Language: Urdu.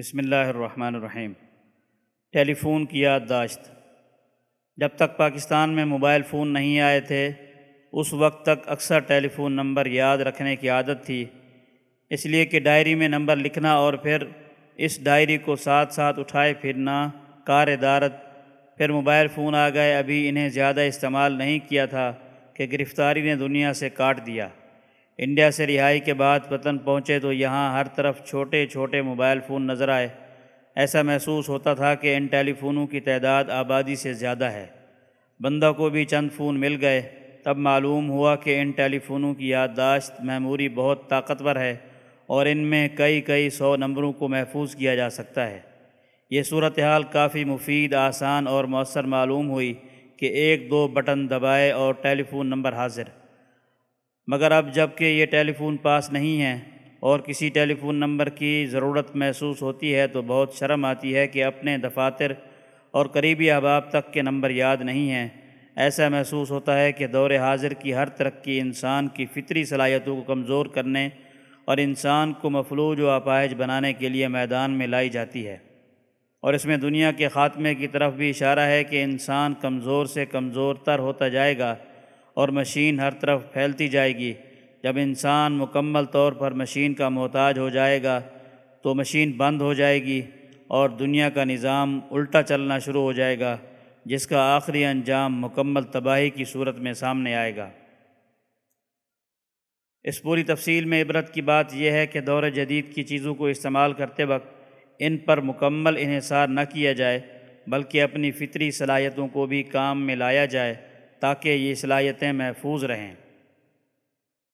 بسم اللہ الرحمن الرحیم۔ ٹیلی فون کی یادداشت۔ جب تک پاکستان میں موبائل فون نہیں آئے تھے، اس وقت تک اکثر ٹیلی فون نمبر یاد رکھنے کی عادت تھی۔ اس لیے کہ ڈائری میں نمبر لکھنا اور پھر اس ڈائری کو ساتھ ساتھ اٹھائے پھرنا کار دارت۔ پھر موبائل فون آ گئے، ابھی انہیں زیادہ استعمال نہیں کیا تھا کہ گرفتاری نے دنیا سے کاٹ دیا۔ انڈیا سے رہائی کے بعد وطن پہنچے تو یہاں ہر طرف چھوٹے چھوٹے موبائل فون نظر آئے۔ ایسا محسوس ہوتا تھا کہ ان ٹیلی فونوں کی تعداد آبادی سے زیادہ ہے۔ بندہ کو بھی چند فون مل گئے۔ تب معلوم ہوا کہ ان ٹیلی فونوں کی یادداشت میموری بہت طاقتور ہے اور ان میں کئی کئی سو نمبروں کو محفوظ کیا جا سکتا ہے۔ یہ صورتحال کافی مفید، آسان اور مؤثر معلوم ہوئی کہ ایک دو بٹن دبائے اور ٹیلی فون نمبر حاضر۔ مگر اب جبکہ یہ ٹیلی فون پاس نہیں ہیں اور کسی ٹیلی فون نمبر کی ضرورت محسوس ہوتی ہے تو بہت شرم آتی ہے کہ اپنے دفاتر اور قریبی احباب تک کے نمبر یاد نہیں ہیں۔ ایسا محسوس ہوتا ہے کہ دور حاضر کی ہر ترقی انسان کی فطری صلاحیتوں کو کمزور کرنے اور انسان کو مفلوج و اپاہج بنانے کے لیے میدان میں لائی جاتی ہے۔ اور اس میں دنیا کے خاتمے کی طرف بھی اشارہ ہے کہ انسان کمزور سے کمزور تر ہوتا جائے گا۔ اور مشین ہر طرف پھیلتی جائے گی۔ جب انسان مکمل طور پر مشین کا محتاج ہو جائے گا تو مشین بند ہو جائے گی اور دنیا کا نظام الٹا چلنا شروع ہو جائے گا، جس کا آخری انجام مکمل تباہی کی صورت میں سامنے آئے گا۔ اس پوری تفصیل میں عبرت کی بات یہ ہے کہ دور جدید کی چیزوں کو استعمال کرتے وقت ان پر مکمل انحصار نہ کیا جائے، بلکہ اپنی فطری صلاحیتوں کو بھی کام میں لایا جائے۔ تاکہ یہ صلاحیتیں محفوظ رہیں۔